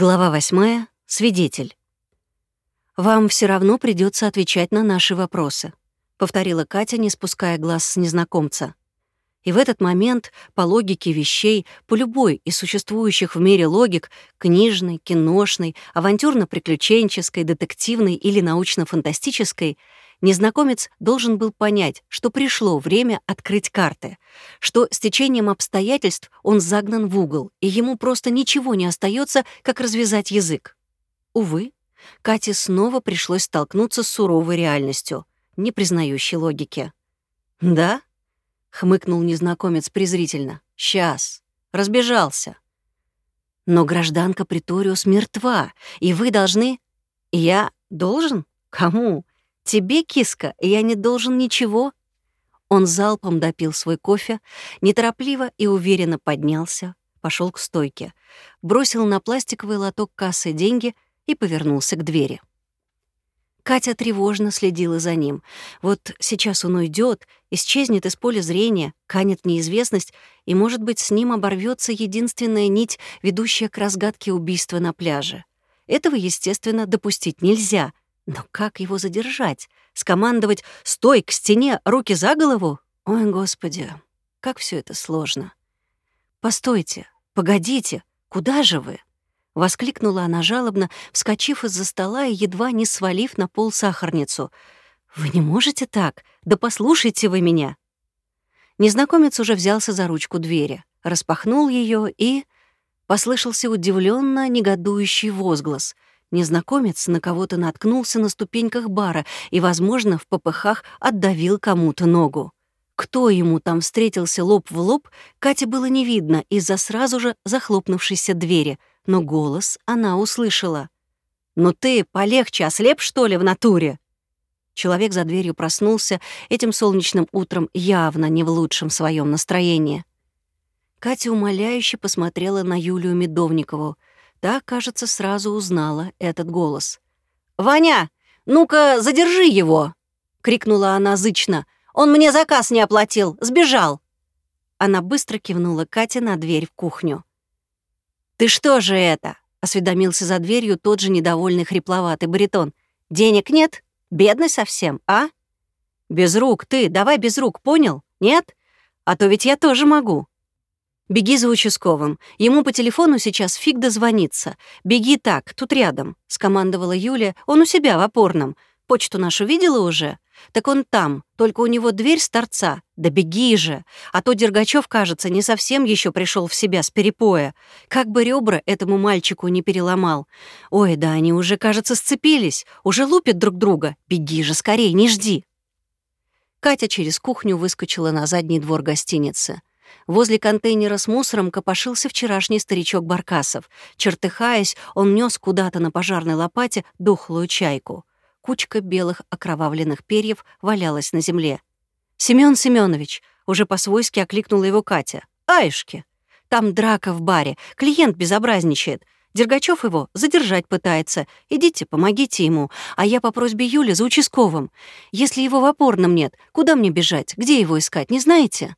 Глава восьмая. Свидетель. «Вам все равно придется отвечать на наши вопросы», — повторила Катя, не спуская глаз с незнакомца. И в этот момент, по логике вещей, по любой из существующих в мире логик, книжной, киношной, авантюрно-приключенческой, детективной или научно-фантастической, незнакомец должен был понять, что пришло время открыть карты, что с течением обстоятельств он загнан в угол, и ему просто ничего не остается, как развязать язык. Увы, Кате снова пришлось столкнуться с суровой реальностью, не признающей логики. «Да?» — хмыкнул незнакомец презрительно. «Сейчас. Разбежался». «Но гражданка Приториус мертва, и вы должны...» «Я должен? Кому? Тебе, киска, я не должен ничего». Он залпом допил свой кофе, неторопливо и уверенно поднялся, пошел к стойке, бросил на пластиковый лоток кассы деньги и повернулся к двери. Катя тревожно следила за ним. Вот сейчас он уйдет, исчезнет из поля зрения, канет неизвестность, и, может быть, с ним оборвется единственная нить, ведущая к разгадке убийства на пляже. Этого, естественно, допустить нельзя — но как его задержать? Скомандовать «Стой к стене, руки за голову»? Ой, господи, как все это сложно. «Постойте, погодите, куда же вы?» — воскликнула она жалобно, вскочив из-за стола и едва не свалив на пол сахарницу. «Вы не можете так? Да послушайте вы меня!» Незнакомец уже взялся за ручку двери, распахнул ее и... Послышался удивленно негодующий возглас — Незнакомец на кого-то наткнулся на ступеньках бара и, возможно, в попыхах отдавил кому-то ногу. Кто ему там встретился лоб в лоб, Кате было не видно из-за сразу же захлопнувшейся двери, но голос она услышала. «Ну ты полегче ослеп, что ли, в натуре?» Человек за дверью проснулся этим солнечным утром явно не в лучшем своем настроении. Катя умоляюще посмотрела на Юлию Медовникову — Та, кажется, сразу узнала этот голос. «Ваня, ну-ка, задержи его!» — крикнула она зычно. «Он мне заказ не оплатил, сбежал!» Она быстро кивнула Кате на дверь в кухню. «Ты что же это?» — осведомился за дверью тот же недовольный хрипловатый баритон. «Денег нет? Бедный совсем, а?» «Без рук ты, давай без рук, понял? Нет? А то ведь я тоже могу». «Беги за участковым. Ему по телефону сейчас фиг дозвониться. Беги так, тут рядом», — скомандовала Юля. «Он у себя в опорном. Почту нашу видела уже? Так он там, только у него дверь с торца. Да беги же! А то Дергачев, кажется, не совсем еще пришел в себя с перепоя. Как бы ребра этому мальчику не переломал. Ой, да они уже, кажется, сцепились, уже лупят друг друга. Беги же скорее, не жди!» Катя через кухню выскочила на задний двор гостиницы. Возле контейнера с мусором копошился вчерашний старичок Баркасов. Чертыхаясь, он нес куда-то на пожарной лопате дохлую чайку. Кучка белых окровавленных перьев валялась на земле. «Семён Семёнович!» — уже по-свойски окликнула его Катя. «Аишки! Там драка в баре, клиент безобразничает. Дергачев его задержать пытается. Идите, помогите ему. А я по просьбе Юли за участковым. Если его в опорном нет, куда мне бежать? Где его искать, не знаете?»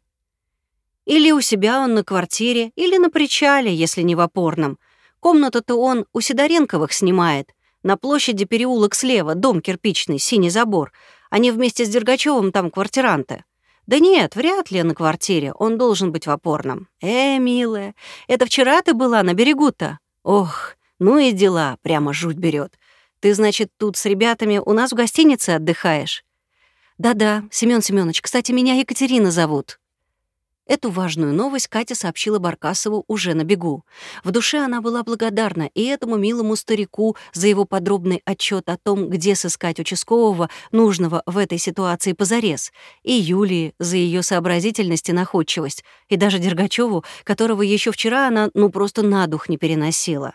Или у себя он на квартире, или на причале, если не в опорном. Комнату-то он у Сидоренковых снимает. На площади переулок слева, дом кирпичный, синий забор. Они вместе с Дергачевым там квартиранты. Да нет, вряд ли на квартире, он должен быть в опорном. Э, милая, это вчера ты была на берегу-то? Ох, ну и дела, прямо жуть берет. Ты, значит, тут с ребятами у нас в гостинице отдыхаешь? Да-да, Семён Семёныч, кстати, меня Екатерина зовут. Эту важную новость Катя сообщила Баркасову уже на бегу. В душе она была благодарна и этому милому старику за его подробный отчет о том, где сыскать участкового, нужного в этой ситуации позарез, и Юлии за ее сообразительность и находчивость, и даже Дергачеву, которого еще вчера она ну просто на дух не переносила.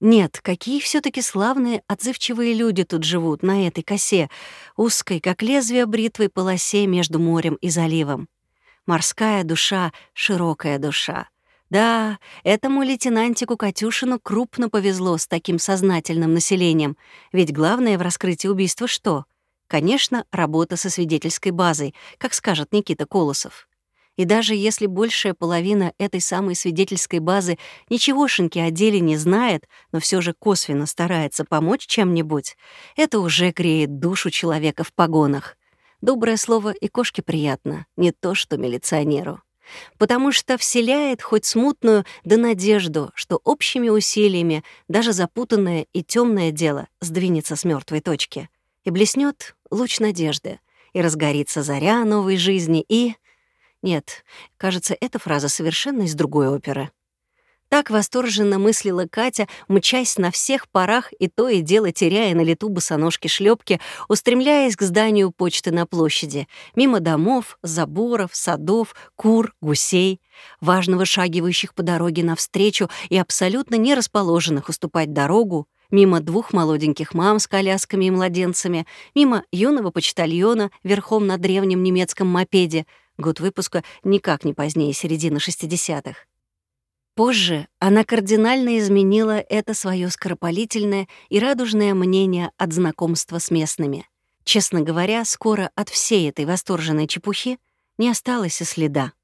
Нет, какие все таки славные, отзывчивые люди тут живут на этой косе, узкой, как лезвие бритвой полосе между морем и заливом. Морская душа, широкая душа. Да, этому лейтенантику Катюшину крупно повезло с таким сознательным населением, ведь главное в раскрытии убийства что? Конечно, работа со свидетельской базой, как скажет Никита Колосов. И даже если большая половина этой самой свидетельской базы ничегошеньки о деле не знает, но все же косвенно старается помочь чем-нибудь, это уже греет душу человека в погонах. Доброе слово и кошке приятно, не то что милиционеру. Потому что вселяет хоть смутную да надежду, что общими усилиями даже запутанное и темное дело сдвинется с мертвой точки, и блеснет луч надежды, и разгорится заря новой жизни, и... Нет, кажется, эта фраза совершенно из другой оперы. Так восторженно мыслила Катя, мчась на всех парах и то и дело теряя на лету босоножки шлепки, устремляясь к зданию почты на площади, мимо домов, заборов, садов, кур, гусей, важно вышагивающих по дороге навстречу и абсолютно не расположенных уступать дорогу, мимо двух молоденьких мам с колясками и младенцами, мимо юного почтальона верхом на древнем немецком мопеде, год выпуска никак не позднее середины 60-х. Позже она кардинально изменила это свое скоропалительное и радужное мнение от знакомства с местными. Честно говоря, скоро от всей этой восторженной чепухи не осталось и следа.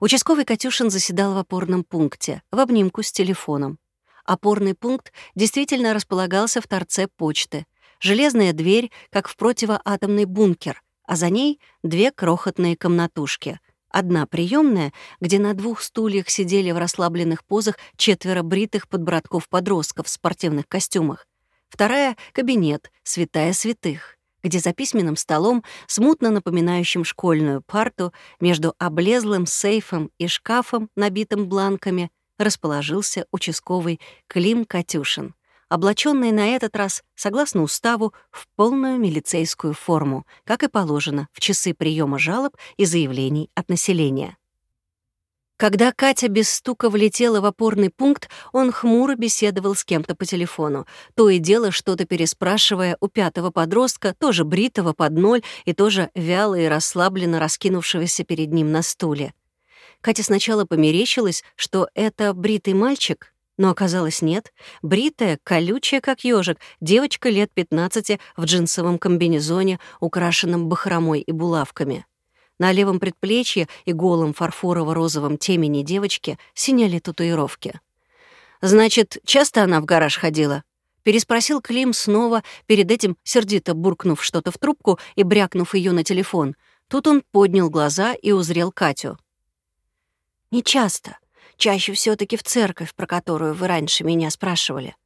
Участковый Катюшин заседал в опорном пункте, в обнимку с телефоном. Опорный пункт действительно располагался в торце почты. Железная дверь, как в противоатомный бункер, а за ней две крохотные комнатушки — Одна приемная, где на двух стульях сидели в расслабленных позах четверо бритых подбратков-подростков в спортивных костюмах. Вторая — кабинет, святая святых, где за письменным столом, смутно напоминающим школьную парту, между облезлым сейфом и шкафом, набитым бланками, расположился участковый Клим Катюшин — облаченный на этот раз, согласно уставу, в полную милицейскую форму, как и положено в часы приема жалоб и заявлений от населения. Когда Катя без стука влетела в опорный пункт, он хмуро беседовал с кем-то по телефону, то и дело что-то переспрашивая у пятого подростка, тоже бритого под ноль и тоже вяло и расслабленно раскинувшегося перед ним на стуле. Катя сначала померещилась, что это бритый мальчик, но оказалось нет. Бритая, колючая, как ежик, девочка лет 15 в джинсовом комбинезоне, украшенном бахромой и булавками. На левом предплечье и голом фарфорово-розовом темени девочки синяли татуировки. «Значит, часто она в гараж ходила?» Переспросил Клим снова, перед этим сердито буркнув что-то в трубку и брякнув ее на телефон. Тут он поднял глаза и узрел Катю. «Не часто», Чаще все таки в церковь, про которую вы раньше меня спрашивали».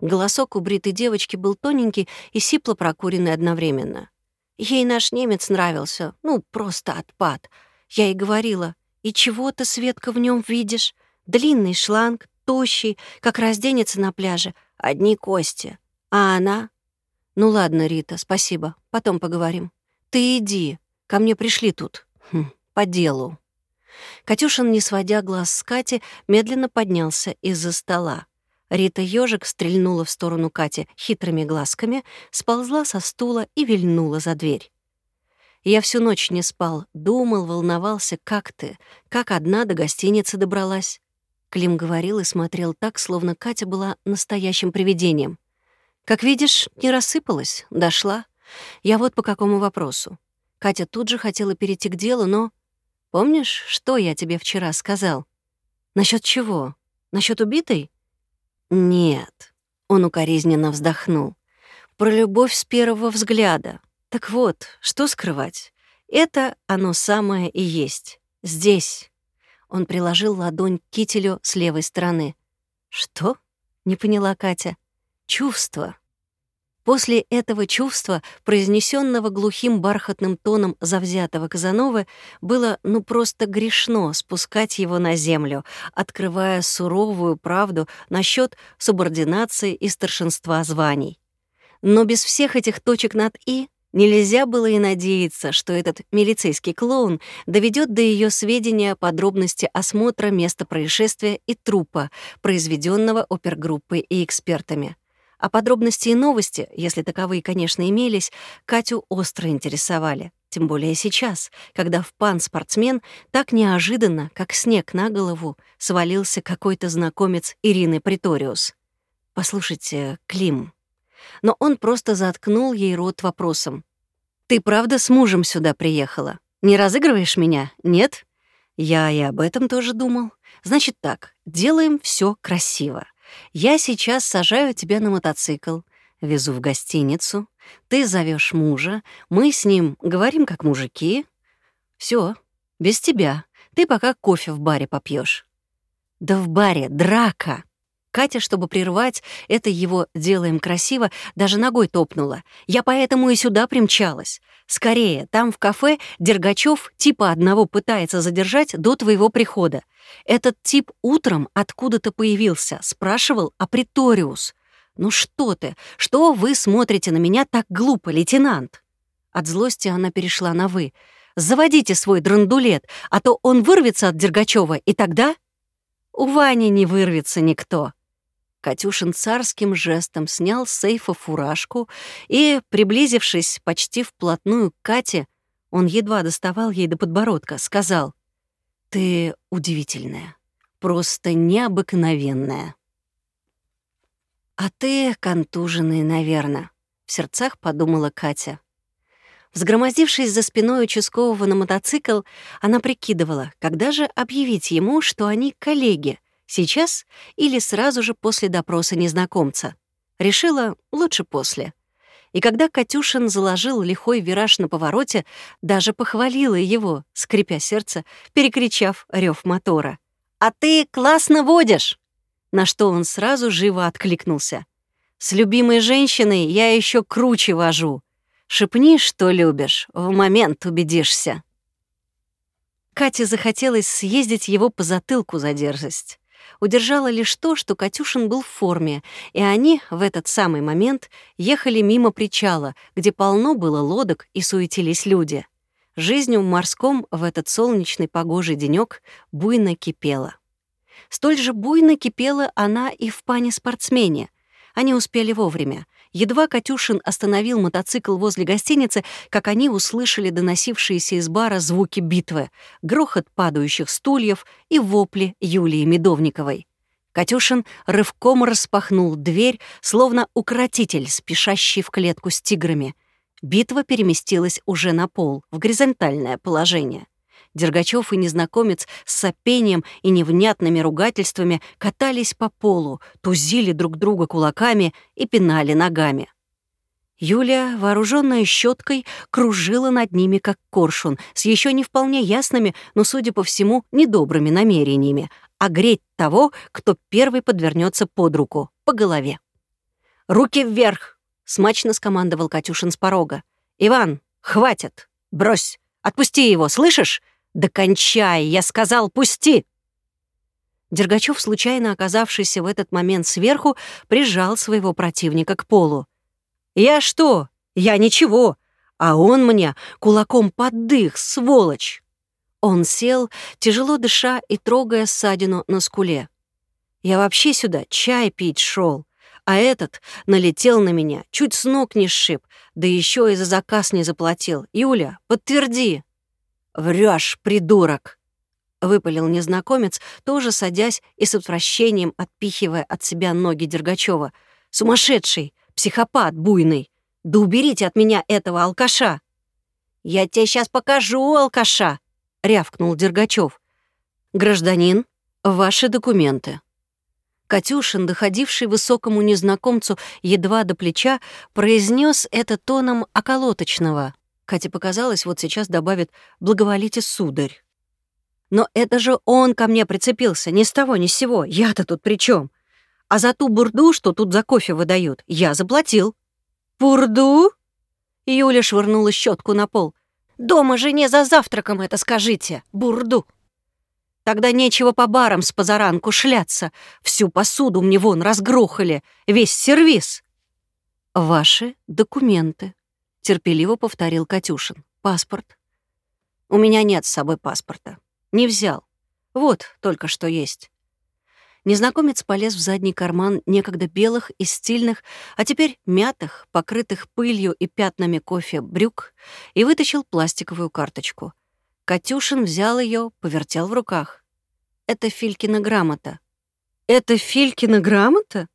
Голосок у бритой девочки был тоненький и сипло прокуренный одновременно. Ей наш немец нравился, ну, просто отпад. Я ей говорила, «И чего ты, Светка, в нем видишь? Длинный шланг, тощий, как разденется на пляже, одни кости. А она? Ну ладно, Рита, спасибо, потом поговорим. Ты иди, ко мне пришли тут, хм, по делу. Катюшин, не сводя глаз с Кати, медленно поднялся из-за стола. Рита Ёжик стрельнула в сторону Кати хитрыми глазками, сползла со стула и вильнула за дверь. Я всю ночь не спал, думал, волновался, как ты, как одна до гостиницы добралась. Клим говорил и смотрел так, словно Катя была настоящим привидением. Как видишь, не рассыпалась, дошла. Я вот по какому вопросу. Катя тут же хотела перейти к делу, но Помнишь, что я тебе вчера сказал? Насчет чего? Насчет убитой? Нет. Он укоризненно вздохнул. Про любовь с первого взгляда. Так вот, что скрывать? Это оно самое и есть. Здесь. Он приложил ладонь к кителю с левой стороны. Что? Не поняла Катя. Чувство. После этого чувства, произнесенного глухим бархатным тоном завзятого Казановы, было ну просто грешно спускать его на землю, открывая суровую правду насчет субординации и старшинства званий. Но без всех этих точек над «и» Нельзя было и надеяться, что этот милицейский клоун доведет до ее сведения подробности осмотра места происшествия и трупа, произведенного опергруппой и экспертами. А подробности и новости, если таковые, конечно, имелись, Катю остро интересовали. Тем более сейчас, когда в пан-спортсмен так неожиданно, как снег на голову, свалился какой-то знакомец Ирины Приториус. «Послушайте, Клим». Но он просто заткнул ей рот вопросом. «Ты правда с мужем сюда приехала? Не разыгрываешь меня, нет? Я и об этом тоже думал. Значит так, делаем все красиво. Я сейчас сажаю тебя на мотоцикл, везу в гостиницу, ты зовешь мужа, мы с ним говорим как мужики. Все, без тебя. Ты пока кофе в баре попьешь. Да в баре драка. Катя, чтобы прервать это его «делаем красиво», даже ногой топнула. Я поэтому и сюда примчалась. Скорее, там в кафе Дергачев типа одного пытается задержать до твоего прихода. Этот тип утром откуда-то появился, спрашивал о Приториус. «Ну что ты? Что вы смотрите на меня так глупо, лейтенант?» От злости она перешла на «вы». «Заводите свой драндулет, а то он вырвется от Дергачева, и тогда...» «У Вани не вырвется никто», Катюшин царским жестом снял с сейфа фуражку и, приблизившись почти вплотную к Кате, он едва доставал ей до подбородка, сказал, «Ты удивительная, просто необыкновенная». «А ты контуженный, наверное», — в сердцах подумала Катя. Взгромоздившись за спиной участкового на мотоцикл, она прикидывала, когда же объявить ему, что они коллеги — Сейчас или сразу же после допроса незнакомца. Решила лучше после. И когда Катюшин заложил лихой вираж на повороте, даже похвалила его, скрипя сердце, перекричав рев мотора. «А ты классно водишь!» На что он сразу живо откликнулся. «С любимой женщиной я еще круче вожу. Шепни, что любишь, в момент убедишься». Кате захотелось съездить его по затылку за дерзость удержало лишь то, что Катюшин был в форме, и они в этот самый момент ехали мимо причала, где полно было лодок и суетились люди. Жизнь в морском в этот солнечный погожий денёк буйно кипела. Столь же буйно кипела она и в пане-спортсмене. Они успели вовремя. Едва Катюшин остановил мотоцикл возле гостиницы, как они услышали доносившиеся из бара звуки битвы, грохот падающих стульев и вопли Юлии Медовниковой. Катюшин рывком распахнул дверь, словно укротитель, спешащий в клетку с тиграми. Битва переместилась уже на пол, в горизонтальное положение. Дергачев и незнакомец с сопением и невнятными ругательствами катались по полу, тузили друг друга кулаками и пинали ногами. Юлия, вооруженная щеткой, кружила над ними, как коршун, с еще не вполне ясными, но, судя по всему, недобрыми намерениями, огреть того, кто первый подвернется под руку, по голове. «Руки вверх!» — смачно скомандовал Катюшин с порога. «Иван, хватит! Брось! Отпусти его, слышишь? «Да кончай! Я сказал, пусти!» Дергачев, случайно оказавшийся в этот момент сверху, прижал своего противника к полу. «Я что? Я ничего! А он мне кулаком под дых, сволочь!» Он сел, тяжело дыша и трогая ссадину на скуле. «Я вообще сюда чай пить шел, а этот налетел на меня, чуть с ног не сшиб, да еще и за заказ не заплатил. Юля, подтверди!» Врешь, придурок!» — выпалил незнакомец, тоже садясь и с отвращением отпихивая от себя ноги Дергачева. «Сумасшедший! Психопат буйный! Да уберите от меня этого алкаша!» «Я тебе сейчас покажу, алкаша!» — рявкнул Дергачев. «Гражданин, ваши документы». Катюшин, доходивший высокому незнакомцу едва до плеча, произнес это тоном околоточного. Кате показалось, вот сейчас добавит «благоволите, сударь». Но это же он ко мне прицепился, ни с того, ни с сего. Я-то тут при чем? А за ту бурду, что тут за кофе выдают, я заплатил. Бурду? Юля швырнула щетку на пол. Дома жене за завтраком это скажите. Бурду. Тогда нечего по барам с позаранку шляться. Всю посуду мне вон разгрохали, весь сервис. Ваши документы терпеливо повторил Катюшин. Паспорт. У меня нет с собой паспорта. Не взял. Вот, только что есть. Незнакомец полез в задний карман некогда белых и стильных, а теперь мятых, покрытых пылью и пятнами кофе брюк, и вытащил пластиковую карточку. Катюшин взял ее, повертел в руках. Это Филькина грамота. «Это Филькина грамота?»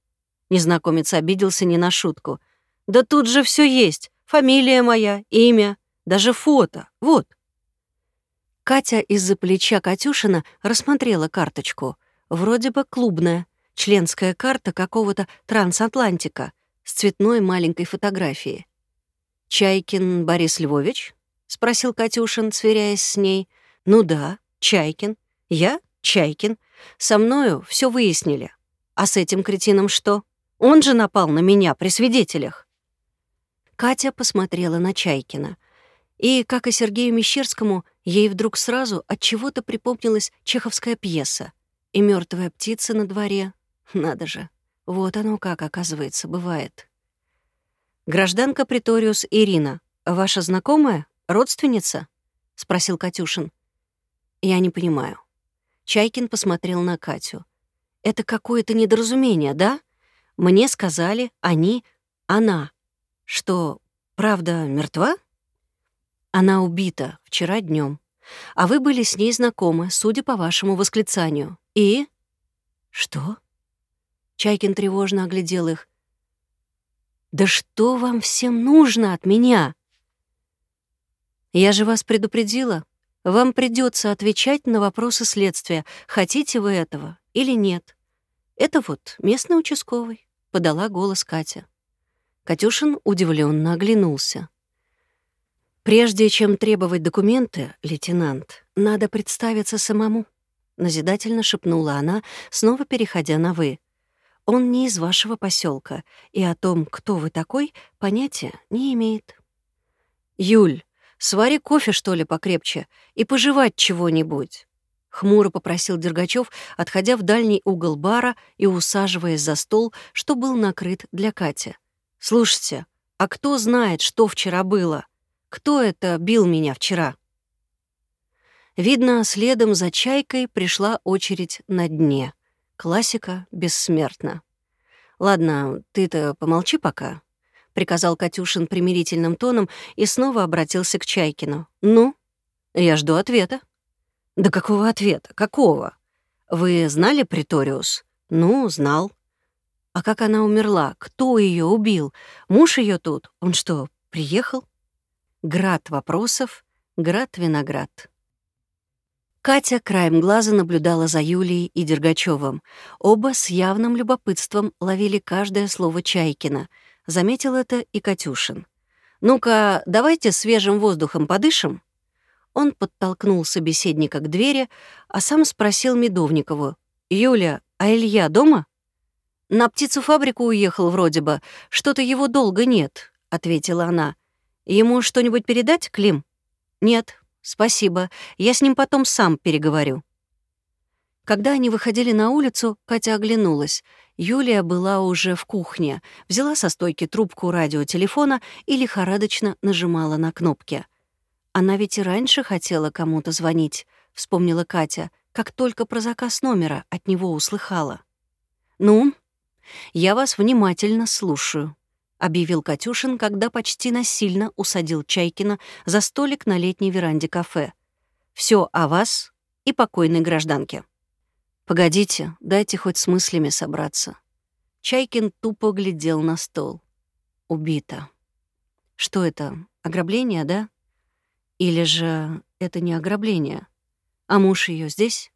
Незнакомец обиделся не на шутку. «Да тут же все есть. Фамилия моя, имя, даже фото. Вот». Катя из-за плеча Катюшина рассмотрела карточку. Вроде бы клубная, членская карта какого-то трансатлантика с цветной маленькой фотографией. «Чайкин Борис Львович?» — спросил Катюшин, сверяясь с ней. «Ну да, Чайкин. Я Чайкин. Со мною все выяснили. А с этим кретином что? Он же напал на меня при свидетелях». Катя посмотрела на Чайкина. И, как и Сергею Мещерскому, ей вдруг сразу от чего-то припомнилась чеховская пьеса и мертвая птица на дворе. Надо же, вот оно как, оказывается, бывает. «Гражданка Приториус Ирина, ваша знакомая? Родственница?» — спросил Катюшин. «Я не понимаю». Чайкин посмотрел на Катю. «Это какое-то недоразумение, да? Мне сказали, они, она, что, правда, мертва?» «Она убита вчера днем, а вы были с ней знакомы, судя по вашему восклицанию. И...» «Что?» Чайкин тревожно оглядел их. «Да что вам всем нужно от меня?» «Я же вас предупредила. Вам придется отвечать на вопросы следствия, хотите вы этого или нет. Это вот местный участковый», — подала голос Катя. Катюшин удивленно оглянулся. «Прежде чем требовать документы, лейтенант, надо представиться самому», — назидательно шепнула она, снова переходя на «вы». Он не из вашего поселка, и о том, кто вы такой, понятия не имеет. «Юль, свари кофе, что ли, покрепче, и пожевать чего-нибудь», — хмуро попросил Дергачев, отходя в дальний угол бара и усаживаясь за стол, что был накрыт для Кати. «Слушайте, а кто знает, что вчера было? Кто это бил меня вчера?» Видно, следом за чайкой пришла очередь на дне — Классика бессмертна. «Ладно, ты-то помолчи пока», — приказал Катюшин примирительным тоном и снова обратился к Чайкину. «Ну, я жду ответа». «Да какого ответа? Какого? Вы знали Приториус?» «Ну, знал». «А как она умерла? Кто ее убил? Муж ее тут? Он что, приехал?» Град вопросов, град виноград. Катя краем глаза наблюдала за Юлией и Дергачевым. Оба с явным любопытством ловили каждое слово Чайкина. Заметил это и Катюшин. «Ну-ка, давайте свежим воздухом подышим». Он подтолкнул собеседника к двери, а сам спросил Медовникову. «Юля, а Илья дома?» «На птицу-фабрику уехал вроде бы. Что-то его долго нет», — ответила она. «Ему что-нибудь передать, Клим?» «Нет, «Спасибо. Я с ним потом сам переговорю». Когда они выходили на улицу, Катя оглянулась. Юлия была уже в кухне, взяла со стойки трубку радиотелефона и лихорадочно нажимала на кнопки. «Она ведь и раньше хотела кому-то звонить», — вспомнила Катя, как только про заказ номера от него услыхала. «Ну, я вас внимательно слушаю», объявил Катюшин, когда почти насильно усадил Чайкина за столик на летней веранде кафе. Все о вас и покойной гражданке. Погодите, дайте хоть с мыслями собраться. Чайкин тупо глядел на стол. Убита. Что это, ограбление, да? Или же это не ограбление? А муж ее здесь?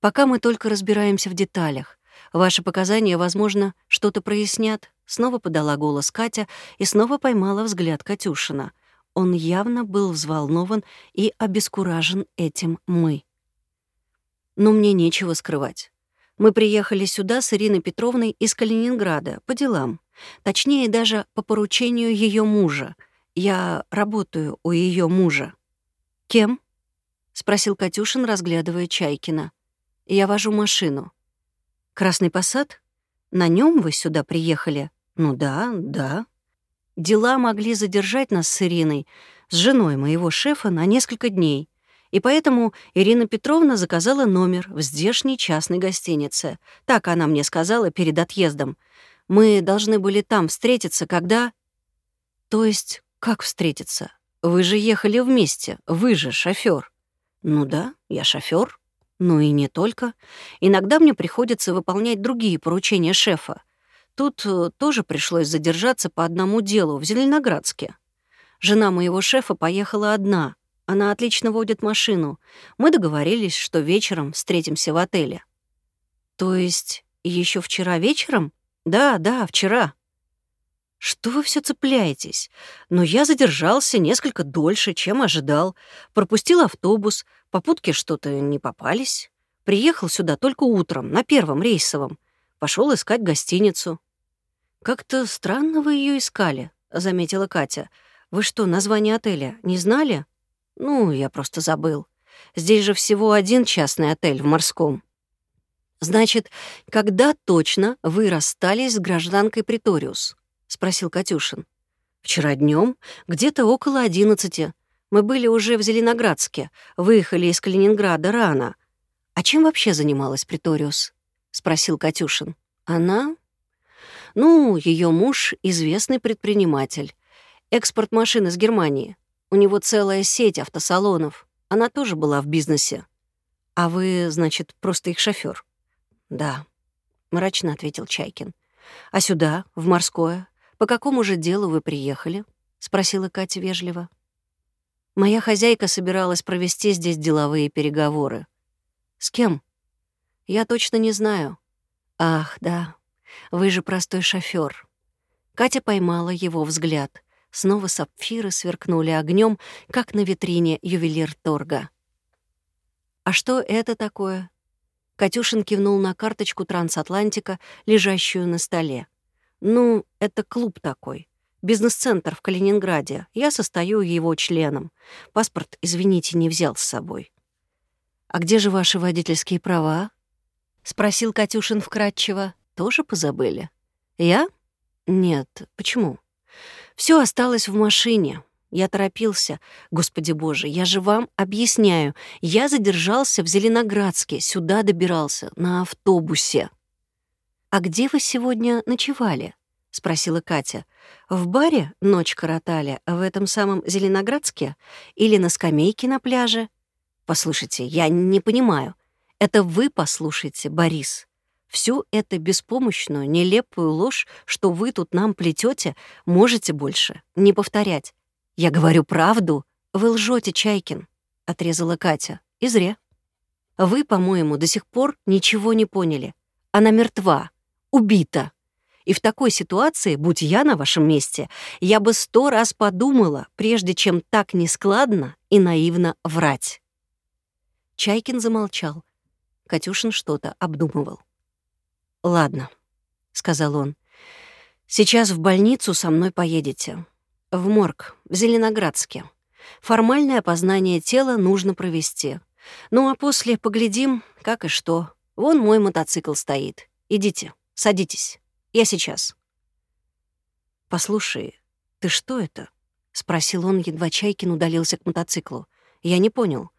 Пока мы только разбираемся в деталях. Ваши показания, возможно, что-то прояснят. Снова подала голос Катя и снова поймала взгляд Катюшина. Он явно был взволнован и обескуражен этим «мы». Но мне нечего скрывать. Мы приехали сюда с Ириной Петровной из Калининграда по делам. Точнее, даже по поручению ее мужа. Я работаю у ее мужа. «Кем?» — спросил Катюшин, разглядывая Чайкина. «Я вожу машину». «Красный посад? На нем вы сюда приехали?» Ну да, да. Дела могли задержать нас с Ириной, с женой моего шефа, на несколько дней. И поэтому Ирина Петровна заказала номер в здешней частной гостинице. Так она мне сказала перед отъездом. Мы должны были там встретиться, когда... То есть, как встретиться? Вы же ехали вместе, вы же шофер. Ну да, я шофер. Ну и не только. Иногда мне приходится выполнять другие поручения шефа. Тут э, тоже пришлось задержаться по одному делу в Зеленоградске. Жена моего шефа поехала одна, Она отлично водит машину. Мы договорились, что вечером встретимся в отеле». «То есть еще вчера вечером?» «Да, да, вчера». «Что вы все цепляетесь? Но я задержался несколько дольше, чем ожидал. Пропустил автобус, попутки что-то не попались. Приехал сюда только утром, на первом рейсовом. Пошел искать гостиницу». «Как-то странно вы ее искали», — заметила Катя. «Вы что, название отеля не знали?» «Ну, я просто забыл. Здесь же всего один частный отель в Морском». «Значит, когда точно вы расстались с гражданкой Приториус?» — спросил Катюшин. «Вчера днем, где-то около одиннадцати. Мы были уже в Зеленоградске, выехали из Калининграда рано. А чем вообще занималась Приториус?» — спросил Катюшин. «Она ну, ее муж — известный предприниматель. Экспорт машин из Германии. У него целая сеть автосалонов. Она тоже была в бизнесе. А вы, значит, просто их шофер? Да, мрачно ответил Чайкин. А сюда, в морское, по какому же делу вы приехали? спросила Катя вежливо. Моя хозяйка собиралась провести здесь деловые переговоры. С кем? Я точно не знаю. Ах, да, вы же простой шофер. Катя поймала его взгляд. Снова сапфиры сверкнули огнем, как на витрине ювелир торга. «А что это такое?» Катюшин кивнул на карточку трансатлантика, лежащую на столе. «Ну, это клуб такой. Бизнес-центр в Калининграде. Я состою его членом. Паспорт, извините, не взял с собой». «А где же ваши водительские права?» — спросил Катюшин вкратчиво. Тоже позабыли? Я? Нет. Почему? Все осталось в машине. Я торопился. Господи боже, я же вам объясняю. Я задержался в Зеленоградске, сюда добирался, на автобусе. «А где вы сегодня ночевали?» — спросила Катя. «В баре ночь коротали, в этом самом Зеленоградске? Или на скамейке на пляже?» «Послушайте, я не понимаю. Это вы послушайте, Борис. Всю эту беспомощную, нелепую ложь, что вы тут нам плетете, можете больше не повторять. Я говорю правду. Вы лжете, Чайкин, — отрезала Катя. И зря. Вы, по-моему, до сих пор ничего не поняли. Она мертва, убита. И в такой ситуации, будь я на вашем месте, я бы сто раз подумала, прежде чем так нескладно и наивно врать. Чайкин замолчал. Катюшин что-то обдумывал. «Ладно», — сказал он. «Сейчас в больницу со мной поедете. В морг, в Зеленоградске. Формальное опознание тела нужно провести. Ну а после поглядим, как и что. Вон мой мотоцикл стоит. Идите, садитесь. Я сейчас». «Послушай, ты что это?» — спросил он, едва Чайкин удалился к мотоциклу. «Я не понял.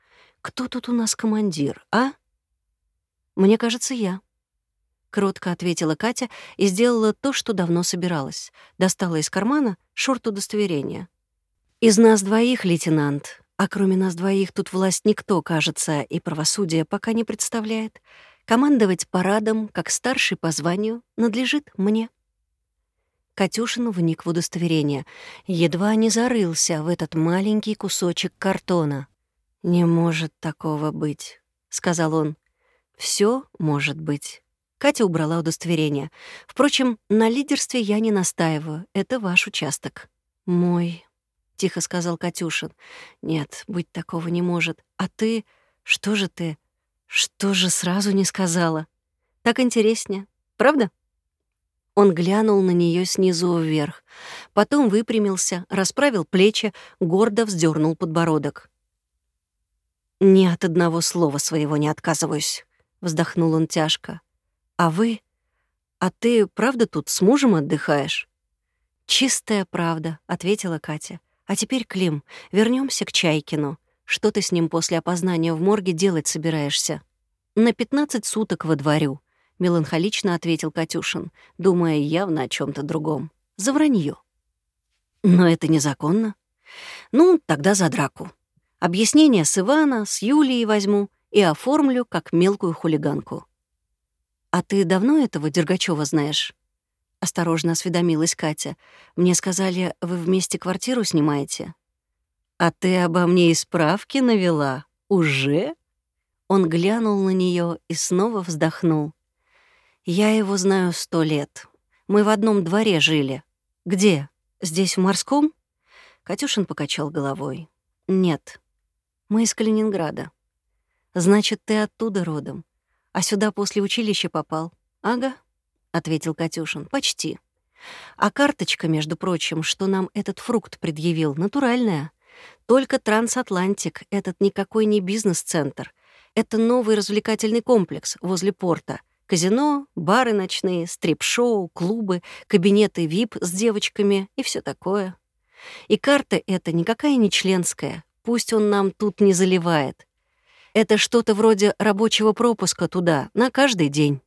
Кто тут у нас командир, а?» «Мне кажется, я», Кротко ответила Катя и сделала то, что давно собиралась. Достала из кармана шорт удостоверения. «Из нас двоих, лейтенант, а кроме нас двоих тут власть никто, кажется, и правосудие пока не представляет. Командовать парадом, как старший по званию, надлежит мне». Катюшин вник в удостоверение. Едва не зарылся в этот маленький кусочек картона. «Не может такого быть», — сказал он. Все может быть». Катя убрала удостоверение. «Впрочем, на лидерстве я не настаиваю. Это ваш участок». «Мой», — тихо сказал Катюшин. «Нет, быть такого не может. А ты... Что же ты? Что же сразу не сказала? Так интереснее, правда?» Он глянул на нее снизу вверх, потом выпрямился, расправил плечи, гордо вздернул подбородок. «Ни от одного слова своего не отказываюсь», — вздохнул он тяжко. А вы? А ты правда тут с мужем отдыхаешь? Чистая правда, ответила Катя. А теперь, Клим, вернемся к Чайкину. Что ты с ним после опознания в морге делать собираешься? На 15 суток во дворю, меланхолично ответил Катюшин, думая явно о чем то другом. За вранье. Но это незаконно. Ну, тогда за драку. Объяснение с Ивана, с Юлией возьму и оформлю как мелкую хулиганку. «А ты давно этого Дергачева знаешь?» Осторожно осведомилась Катя. «Мне сказали, вы вместе квартиру снимаете?» А ты обо мне и справки навела? Уже?» Он глянул на нее и снова вздохнул. «Я его знаю сто лет. Мы в одном дворе жили. Где? Здесь, в морском?» Катюшин покачал головой. «Нет. Мы из Калининграда. Значит, ты оттуда родом. А сюда после училища попал. Ага, ответил Катюшин. Почти. А карточка, между прочим, что нам этот фрукт предъявил, натуральная. Только трансатлантик, этот никакой не бизнес-центр. Это новый развлекательный комплекс возле порта. Казино, бары ночные, стрип-шоу, клубы, кабинеты VIP с девочками и все такое. И карта эта никакая не членская, пусть он нам тут не заливает. Это что-то вроде рабочего пропуска туда, на каждый день.